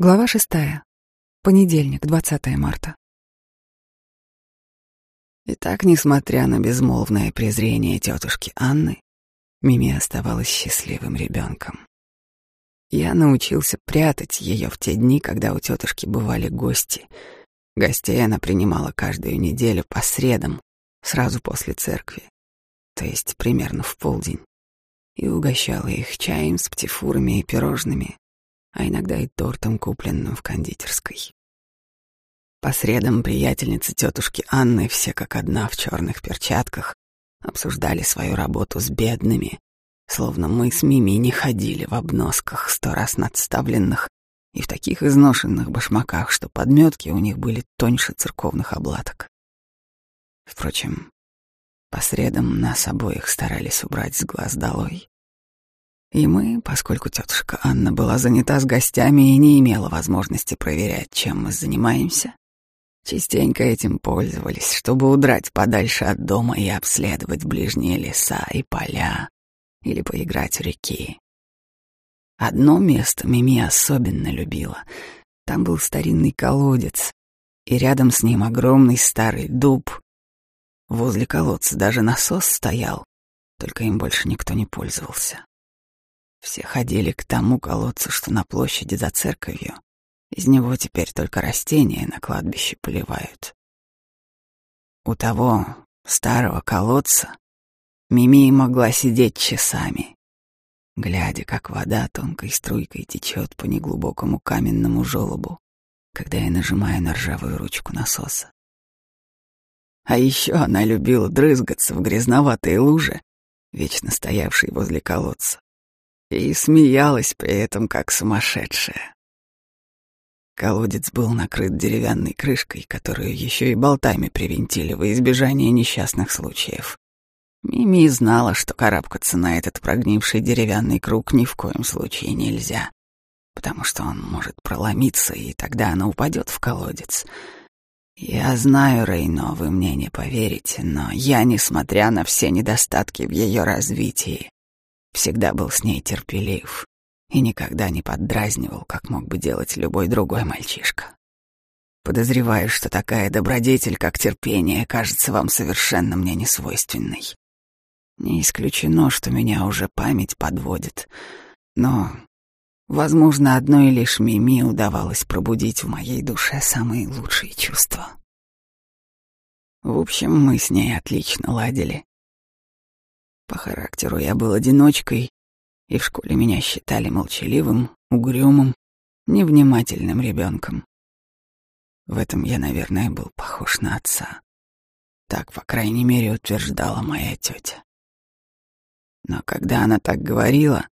Глава шестая. Понедельник, 20 марта. Итак, несмотря на безмолвное презрение тетушки Анны, Мими оставалась счастливым ребенком. Я научился прятать ее в те дни, когда у тетушки бывали гости. Гостей она принимала каждую неделю по средам, сразу после церкви, то есть примерно в полдень, и угощала их чаем с птифурами и пирожными, а иногда и тортом, купленным в кондитерской. По средам приятельницы тетушки Анны, все как одна в черных перчатках, обсуждали свою работу с бедными, словно мы с Мими не ходили в обносках, сто раз надставленных и в таких изношенных башмаках, что подметки у них были тоньше церковных облаток. Впрочем, по средам нас обоих старались убрать с глаз долой. И мы, поскольку тетушка Анна была занята с гостями и не имела возможности проверять, чем мы занимаемся, частенько этим пользовались, чтобы удрать подальше от дома и обследовать ближние леса и поля или поиграть в реки. Одно место Мими особенно любила. Там был старинный колодец, и рядом с ним огромный старый дуб. Возле колодца даже насос стоял, только им больше никто не пользовался. Все ходили к тому колодцу, что на площади за церковью. Из него теперь только растения на кладбище поливают. У того старого колодца Мими могла сидеть часами, глядя, как вода тонкой струйкой течет по неглубокому каменному желобу, когда я нажимаю на ржавую ручку насоса. А еще она любила дрызгаться в грязноватой луже, вечно стоявшей возле колодца и смеялась при этом как сумасшедшая. Колодец был накрыт деревянной крышкой, которую еще и болтами привинтили во избежание несчастных случаев. Мими знала, что карабкаться на этот прогнивший деревянный круг ни в коем случае нельзя, потому что он может проломиться, и тогда она упадет в колодец. Я знаю, Рейно, вы мне не поверите, но я, несмотря на все недостатки в ее развитии, всегда был с ней терпелив и никогда не поддразнивал, как мог бы делать любой другой мальчишка. Подозреваю, что такая добродетель, как терпение, кажется вам совершенно мне несвойственной. Не исключено, что меня уже память подводит, но, возможно, одной лишь Мими удавалось пробудить в моей душе самые лучшие чувства. В общем, мы с ней отлично ладили. По характеру я был одиночкой, и в школе меня считали молчаливым, угрюмым, невнимательным ребенком. В этом я, наверное, был похож на отца. Так, по крайней мере, утверждала моя тетя. Но когда она так говорила,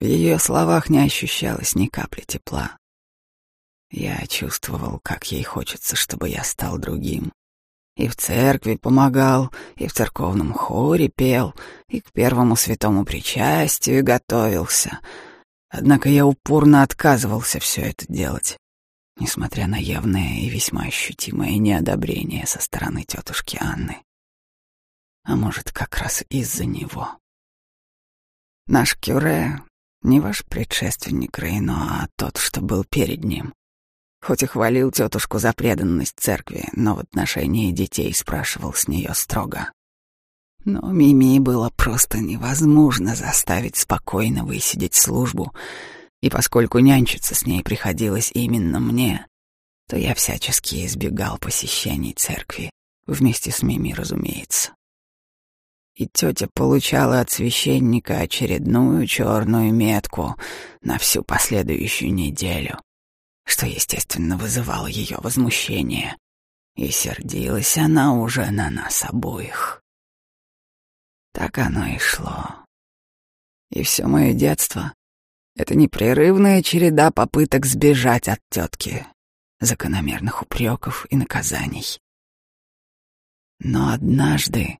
в ее словах не ощущалось ни капли тепла. Я чувствовал, как ей хочется, чтобы я стал другим, и в церкви помогал, и в церковном хоре пел, и к первому святому причастию готовился. Однако я упорно отказывался все это делать, несмотря на явное и весьма ощутимое неодобрение со стороны тетушки Анны. А может, как раз из-за него. Наш Кюре не ваш предшественник Рейно, а тот, что был перед ним. Хоть и хвалил тетушку за преданность церкви, но в отношении детей спрашивал с нее строго. Но Мими было просто невозможно заставить спокойно высидеть службу, и поскольку нянчиться с ней приходилось именно мне, то я всячески избегал посещений церкви, вместе с Мими, разумеется. И тетя получала от священника очередную черную метку на всю последующую неделю что, естественно, вызывало ее возмущение. И сердилась она уже на нас обоих. Так оно и шло. И все мое детство — это непрерывная череда попыток сбежать от тетки, закономерных упреков и наказаний. Но однажды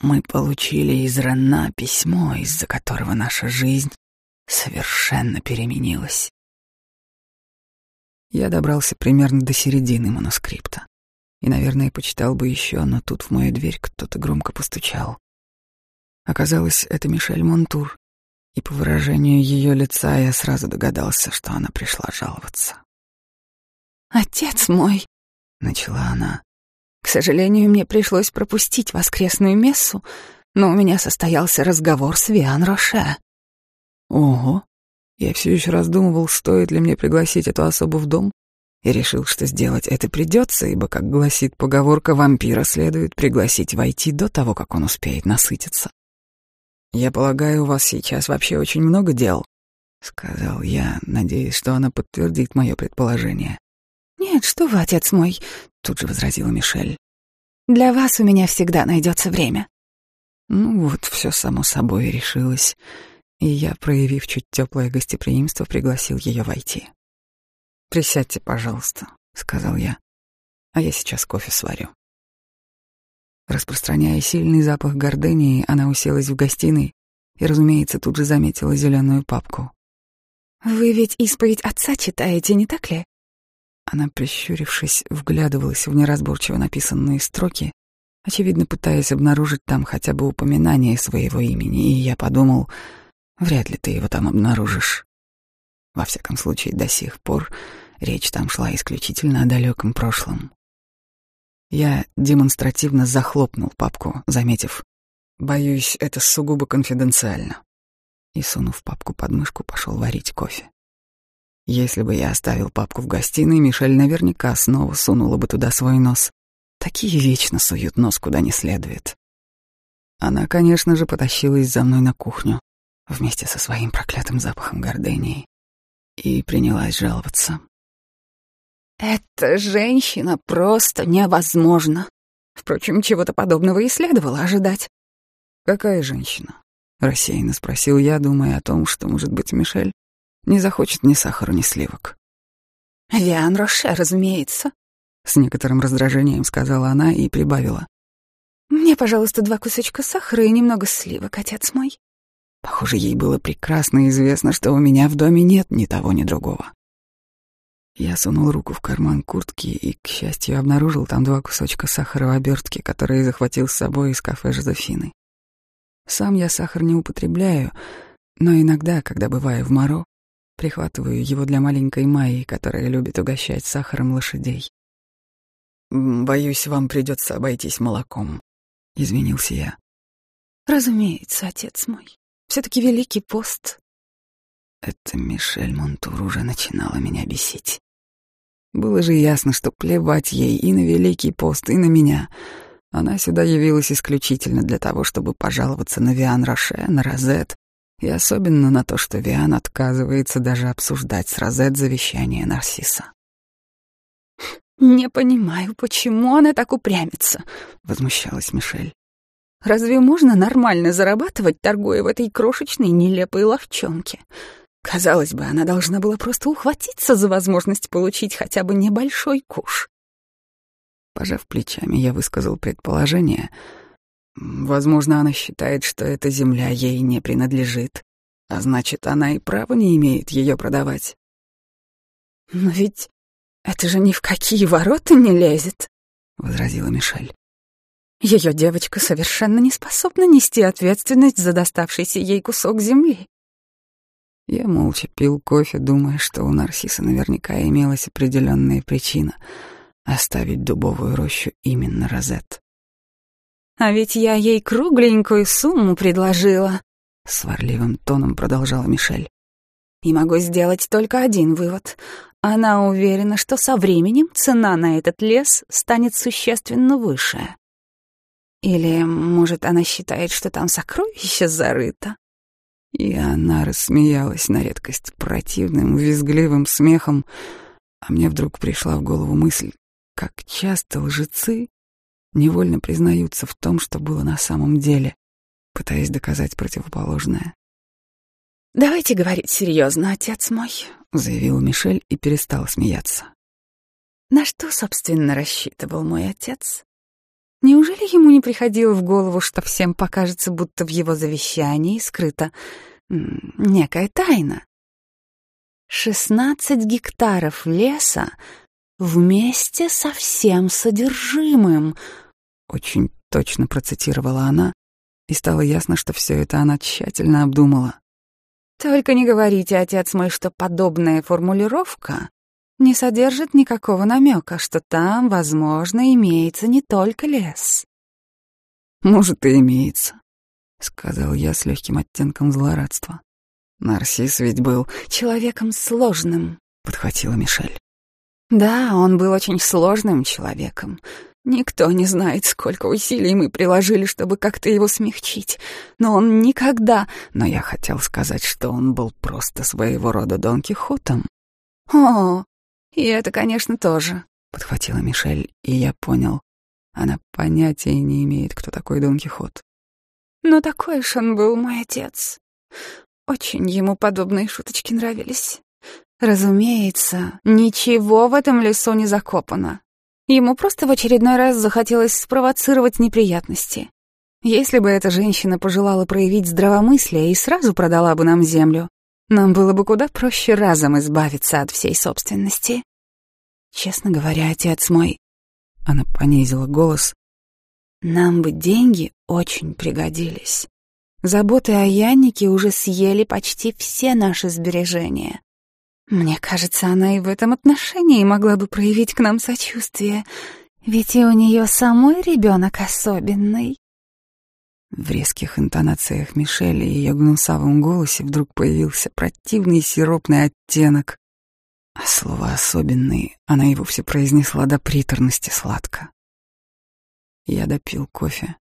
мы получили из Рена письмо, из-за которого наша жизнь совершенно переменилась. Я добрался примерно до середины манускрипта. И, наверное, почитал бы еще, но тут в мою дверь кто-то громко постучал. Оказалось, это Мишель Монтур. И по выражению ее лица я сразу догадался, что она пришла жаловаться. «Отец мой», — начала она, — «к сожалению, мне пришлось пропустить воскресную мессу, но у меня состоялся разговор с Виан Роше». «Ого!» Я все еще раздумывал, стоит ли мне пригласить эту особу в дом, и решил, что сделать это придется, ибо, как гласит поговорка, вампира следует пригласить войти до того, как он успеет насытиться. «Я полагаю, у вас сейчас вообще очень много дел», — сказал я, надеясь, что она подтвердит мое предположение. «Нет, что вы, отец мой», — тут же возразила Мишель. «Для вас у меня всегда найдется время». Ну вот, все само собой решилось, и я, проявив чуть теплое гостеприимство, пригласил ее войти. «Присядьте, пожалуйста», — сказал я, — «а я сейчас кофе сварю». Распространяя сильный запах гордынии, она уселась в гостиной и, разумеется, тут же заметила зеленую папку. «Вы ведь исповедь отца читаете, не так ли?» Она, прищурившись, вглядывалась в неразборчиво написанные строки, очевидно, пытаясь обнаружить там хотя бы упоминание своего имени, и я подумал, вряд ли ты его там обнаружишь. Во всяком случае, до сих пор речь там шла исключительно о далеком прошлом. Я демонстративно захлопнул папку, заметив, «Боюсь, это сугубо конфиденциально». И, сунув папку под мышку, пошел варить кофе. Если бы я оставил папку в гостиной, Мишель наверняка снова сунула бы туда свой нос. Такие вечно суют нос куда не следует. Она, конечно же, потащилась за мной на кухню вместе со своим проклятым запахом гордынии и принялась жаловаться. Эта женщина просто невозможна. Впрочем, чего-то подобного и следовало ожидать. Какая женщина? Рассеянно спросил я, думая о том, что, может быть, Мишель не захочет ни сахара, ни сливок. Виан Роше, разумеется. С некоторым раздражением сказала она и прибавила. Мне, пожалуйста, два кусочка сахара и немного сливок, отец мой. Похоже, ей было прекрасно известно, что у меня в доме нет ни того, ни другого. Я сунул руку в карман куртки и, к счастью, обнаружил там два кусочка сахара в обертке, которые захватил с собой из кафе Жозефины. Сам я сахар не употребляю, но иногда, когда бываю в Моро, прихватываю его для маленькой Майи, которая любит угощать сахаром лошадей. «Боюсь, вам придется обойтись молоком», — извинился я. «Разумеется, отец мой. Все-таки Великий пост». Это Мишель Монтур уже начинала меня бесить. Было же ясно, что плевать ей и на Великий пост, и на меня. Она сюда явилась исключительно для того, чтобы пожаловаться на Виан Роше, на Розет, и особенно на то, что Виан отказывается даже обсуждать с Розет завещание Нарсиса. «Не понимаю, почему она так упрямится», — возмущалась Мишель. «Разве можно нормально зарабатывать, торгуя в этой крошечной нелепой ловчонке? Казалось бы, она должна была просто ухватиться за возможность получить хотя бы небольшой куш. Пожав плечами, я высказал предположение. Возможно, она считает, что эта земля ей не принадлежит, а значит, она и права не имеет ее продавать. «Но ведь это же ни в какие ворота не лезет», — возразила Мишель. Ее девочка совершенно не способна нести ответственность за доставшийся ей кусок земли. Я молча пил кофе, думая, что у Нарсиса наверняка имелась определенная причина оставить дубовую рощу именно Розет. «А ведь я ей кругленькую сумму предложила», — сварливым тоном продолжала Мишель. «И могу сделать только один вывод. Она уверена, что со временем цена на этот лес станет существенно выше. Или, может, она считает, что там сокровище зарыто?» И она рассмеялась на редкость противным, визгливым смехом, а мне вдруг пришла в голову мысль, как часто лжецы невольно признаются в том, что было на самом деле, пытаясь доказать противоположное. «Давайте говорить серьезно, отец мой», — заявил Мишель и перестал смеяться. «На что, собственно, рассчитывал мой отец? Неужели ему не приходило в голову, что всем покажется, будто в его завещании скрыта некая тайна? Шестнадцать гектаров леса вместе со всем содержимым. Очень точно процитировала она, и стало ясно, что все это она тщательно обдумала. Только не говорите, отец мой, что подобная формулировка не содержит никакого намека, что там, возможно, имеется не только лес. Может, и имеется, сказал я с легким оттенком злорадства. Нарцисс ведь был человеком сложным, подхватила Мишель. Да, он был очень сложным человеком. Никто не знает, сколько усилий мы приложили, чтобы как-то его смягчить. Но он никогда... Но я хотел сказать, что он был просто своего рода Дон Кихотом. О, и это, конечно, тоже. Подхватила Мишель, и я понял. Она понятия не имеет, кто такой Дон Кихот. Но такой уж он был мой отец. Очень ему подобные шуточки нравились. Разумеется, ничего в этом лесу не закопано. Ему просто в очередной раз захотелось спровоцировать неприятности. Если бы эта женщина пожелала проявить здравомыслие и сразу продала бы нам землю, нам было бы куда проще разом избавиться от всей собственности. Честно говоря, отец мой, она понизила голос, нам бы деньги очень пригодились. Заботы о Яннике уже съели почти все наши сбережения. Мне кажется, она и в этом отношении могла бы проявить к нам сочувствие, ведь и у нее самой ребенок особенный. В резких интонациях Мишели и ее гнусавом голосе вдруг появился противный сиропный оттенок, а слово «особенный» она и вовсе произнесла до приторности сладко. Я допил кофе.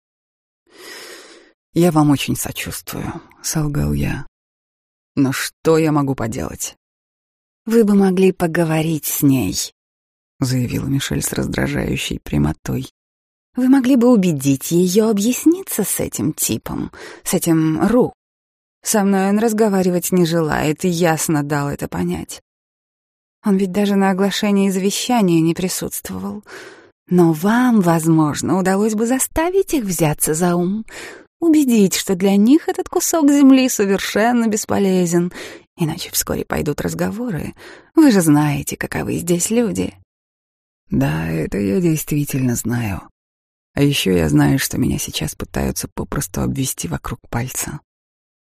«Я вам очень сочувствую», — солгал я. «Но что я могу поделать? «Вы бы могли поговорить с ней», — заявила Мишель с раздражающей прямотой. «Вы могли бы убедить ее объясниться с этим типом, с этим Ру. Со мной он разговаривать не желает и ясно дал это понять. Он ведь даже на оглашении завещания не присутствовал. Но вам, возможно, удалось бы заставить их взяться за ум, убедить, что для них этот кусок земли совершенно бесполезен, Иначе вскоре пойдут разговоры. Вы же знаете, каковы здесь люди. Да, это я действительно знаю. А еще я знаю, что меня сейчас пытаются попросту обвести вокруг пальца.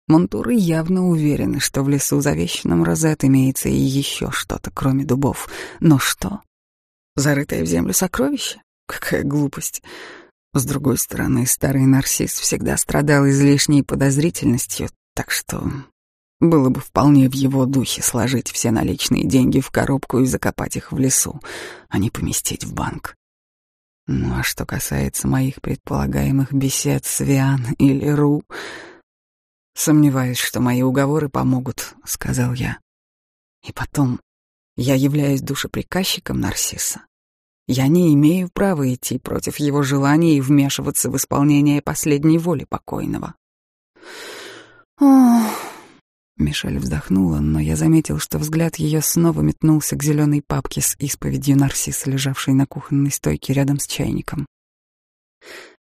Монтуры явно уверены, что в лесу завещанном Розет имеется и еще что-то, кроме дубов. Но что? Зарытое в землю сокровище? Какая глупость. С другой стороны, старый нарцисс всегда страдал излишней подозрительностью, так что было бы вполне в его духе сложить все наличные деньги в коробку и закопать их в лесу, а не поместить в банк. Ну а что касается моих предполагаемых бесед с Виан или Ру, сомневаюсь, что мои уговоры помогут, сказал я. И потом, я являюсь душеприказчиком Нарсиса. Я не имею права идти против его желаний и вмешиваться в исполнение последней воли покойного. Ох, Мишель вздохнула, но я заметил, что взгляд ее снова метнулся к зеленой папке с исповедью Нарсиса, лежавшей на кухонной стойке рядом с чайником.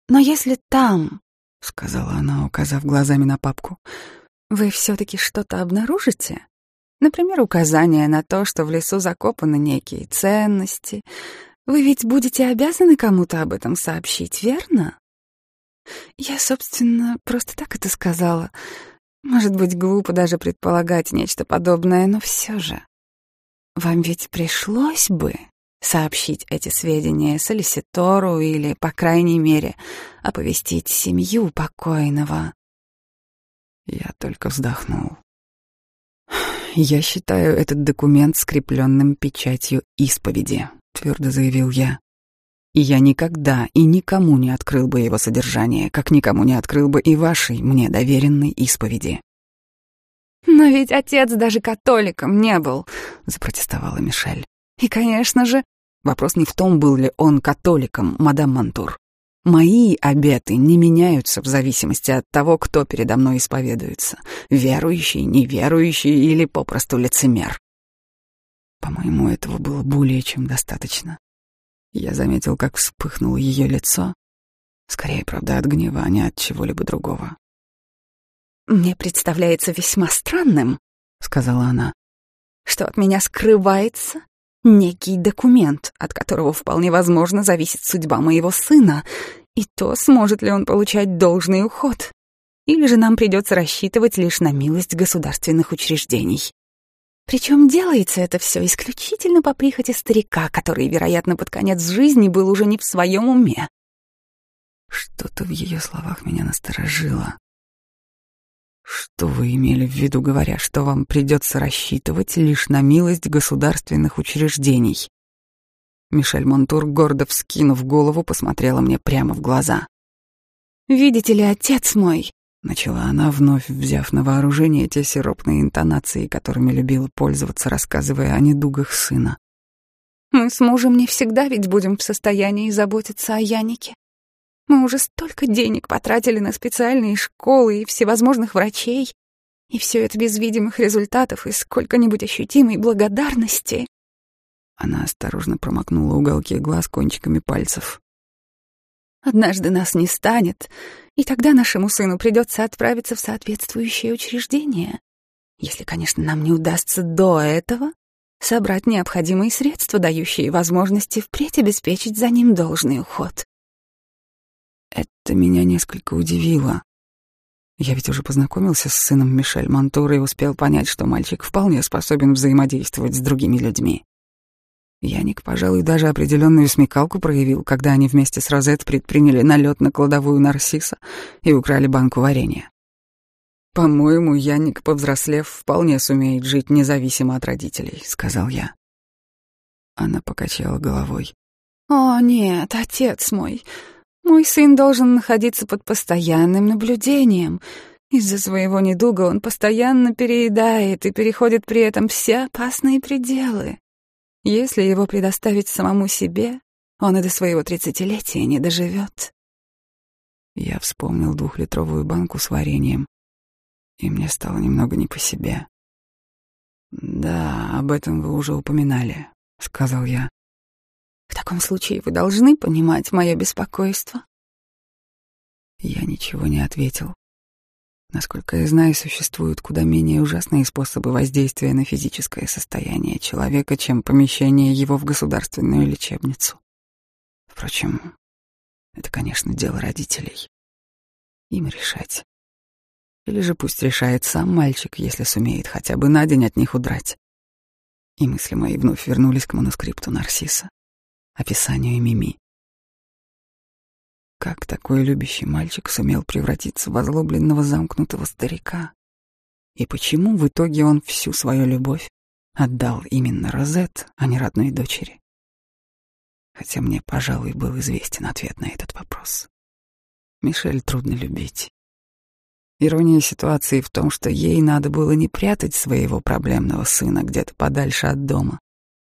«Но если там, — сказала она, указав глазами на папку, — вы все-таки что-то обнаружите, например, указание на то, что в лесу закопаны некие ценности, вы ведь будете обязаны кому-то об этом сообщить, верно?» Я, собственно, просто так это сказала — может быть, глупо даже предполагать нечто подобное, но все же. Вам ведь пришлось бы сообщить эти сведения солиситору или, по крайней мере, оповестить семью покойного. Я только вздохнул. «Я считаю этот документ скрепленным печатью исповеди», — твердо заявил я и я никогда и никому не открыл бы его содержание, как никому не открыл бы и вашей мне доверенной исповеди. «Но ведь отец даже католиком не был», — запротестовала Мишель. «И, конечно же...» Вопрос не в том, был ли он католиком, мадам Мантур. Мои обеты не меняются в зависимости от того, кто передо мной исповедуется. Верующий, неверующий или попросту лицемер. По-моему, этого было более чем достаточно. Я заметил, как вспыхнуло ее лицо. Скорее, правда, от гнева, а не от чего-либо другого. «Мне представляется весьма странным», — сказала она, «что от меня скрывается некий документ, от которого вполне возможно зависит судьба моего сына, и то, сможет ли он получать должный уход. или же нам придется рассчитывать лишь на милость государственных учреждений. Причем делается это все исключительно по прихоти старика, который, вероятно, под конец жизни был уже не в своем уме. Что-то в ее словах меня насторожило. Что вы имели в виду, говоря, что вам придется рассчитывать лишь на милость государственных учреждений? Мишель Монтур, гордо вскинув голову, посмотрела мне прямо в глаза. «Видите ли, отец мой, Начала она, вновь взяв на вооружение те сиропные интонации, которыми любила пользоваться, рассказывая о недугах сына. «Мы с мужем не всегда ведь будем в состоянии заботиться о Янике. Мы уже столько денег потратили на специальные школы и всевозможных врачей, и все это без видимых результатов и сколько-нибудь ощутимой благодарности». Она осторожно промокнула уголки глаз кончиками пальцев. Однажды нас не станет, и тогда нашему сыну придется отправиться в соответствующее учреждение. Если, конечно, нам не удастся до этого собрать необходимые средства, дающие возможности впредь обеспечить за ним должный уход. Это меня несколько удивило. Я ведь уже познакомился с сыном Мишель Монтура и успел понять, что мальчик вполне способен взаимодействовать с другими людьми. Яник, пожалуй, даже определенную смекалку проявил, когда они вместе с Розет предприняли налет на кладовую Нарсиса и украли банку варенья. «По-моему, Яник, повзрослев, вполне сумеет жить независимо от родителей», — сказал я. Она покачала головой. «О, нет, отец мой. Мой сын должен находиться под постоянным наблюдением. Из-за своего недуга он постоянно переедает и переходит при этом все опасные пределы. Если его предоставить самому себе, он и до своего тридцатилетия не доживет. Я вспомнил двухлитровую банку с вареньем, и мне стало немного не по себе. «Да, об этом вы уже упоминали», — сказал я. «В таком случае вы должны понимать мое беспокойство». Я ничего не ответил. Насколько я знаю, существуют куда менее ужасные способы воздействия на физическое состояние человека, чем помещение его в государственную лечебницу. Впрочем, это, конечно, дело родителей. Им решать. Или же пусть решает сам мальчик, если сумеет хотя бы на день от них удрать. И мысли мои вновь вернулись к манускрипту Нарсиса, описанию Мими. Как такой любящий мальчик сумел превратиться в озлобленного замкнутого старика? И почему в итоге он всю свою любовь отдал именно Розет, а не родной дочери? Хотя мне, пожалуй, был известен ответ на этот вопрос. Мишель трудно любить. Ирония ситуации в том, что ей надо было не прятать своего проблемного сына где-то подальше от дома,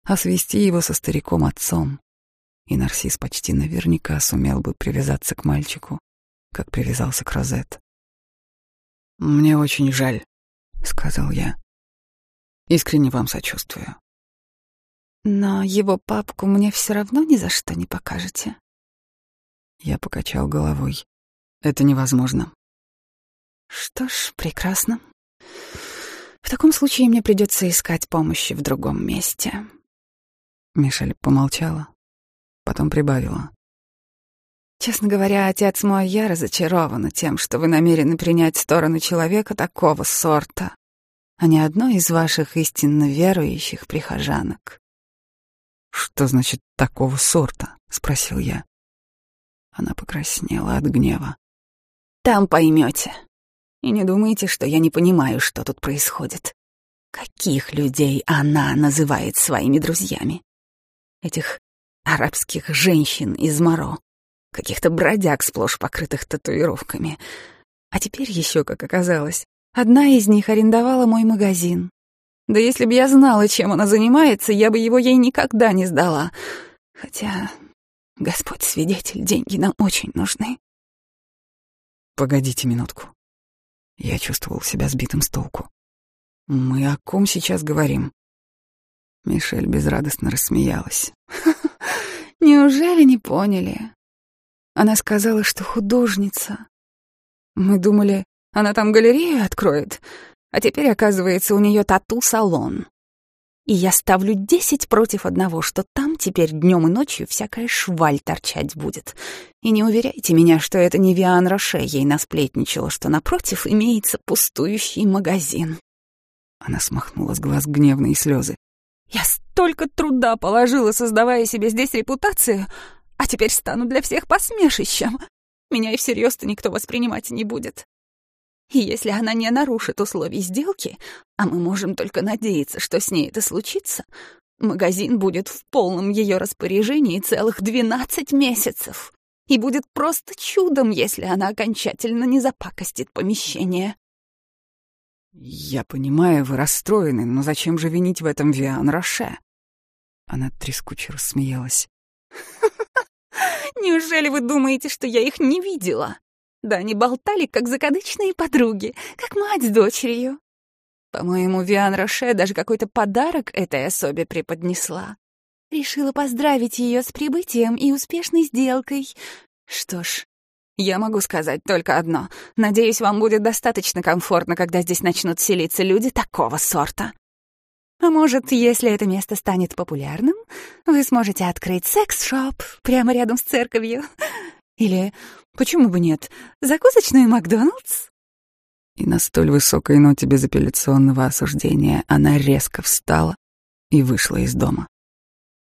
а свести его со стариком-отцом, и Нарсис почти наверняка сумел бы привязаться к мальчику, как привязался к Розет. «Мне очень жаль», — сказал я. «Искренне вам сочувствую». «Но его папку мне все равно ни за что не покажете». Я покачал головой. «Это невозможно». «Что ж, прекрасно. В таком случае мне придется искать помощи в другом месте». Мишель помолчала, Потом прибавила. «Честно говоря, отец мой, я разочарована тем, что вы намерены принять сторону человека такого сорта, а не одной из ваших истинно верующих прихожанок». «Что значит такого сорта?» — спросил я. Она покраснела от гнева. «Там поймете. И не думайте, что я не понимаю, что тут происходит. Каких людей она называет своими друзьями? Этих арабских женщин из Моро, каких-то бродяг, сплошь покрытых татуировками. А теперь еще, как оказалось, одна из них арендовала мой магазин. Да если бы я знала, чем она занимается, я бы его ей никогда не сдала. Хотя, Господь свидетель, деньги нам очень нужны. Погодите минутку. Я чувствовал себя сбитым с толку. Мы о ком сейчас говорим? Мишель безрадостно рассмеялась. Неужели не поняли? Она сказала, что художница. Мы думали, она там галерею откроет, а теперь, оказывается, у нее тату-салон. И я ставлю десять против одного, что там теперь днем и ночью всякая шваль торчать будет. И не уверяйте меня, что это не Виан Роше ей насплетничала, что напротив имеется пустующий магазин. Она смахнула с глаз гневные слезы. Я столько труда положила, создавая себе здесь репутацию, а теперь стану для всех посмешищем. Меня и всерьез-то никто воспринимать не будет. И если она не нарушит условий сделки, а мы можем только надеяться, что с ней это случится, магазин будет в полном ее распоряжении целых 12 месяцев. И будет просто чудом, если она окончательно не запакостит помещение. «Я понимаю, вы расстроены, но зачем же винить в этом Виан Роше?» Она трескуче рассмеялась. «Неужели вы думаете, что я их не видела? Да они болтали, как закадычные подруги, как мать с дочерью. По-моему, Виан Роше даже какой-то подарок этой особе преподнесла. Решила поздравить ее с прибытием и успешной сделкой. Что ж, я могу сказать только одно. Надеюсь, вам будет достаточно комфортно, когда здесь начнут селиться люди такого сорта. А может, если это место станет популярным, вы сможете открыть секс-шоп прямо рядом с церковью. Или, почему бы нет, закусочную Макдоналдс? И на столь высокой ноте безапелляционного осуждения она резко встала и вышла из дома.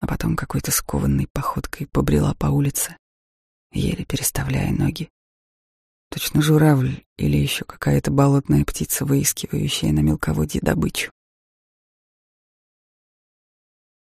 А потом какой-то скованной походкой побрела по улице, еле переставляя ноги. Точно журавль или еще какая-то болотная птица, выискивающая на мелководье добычу.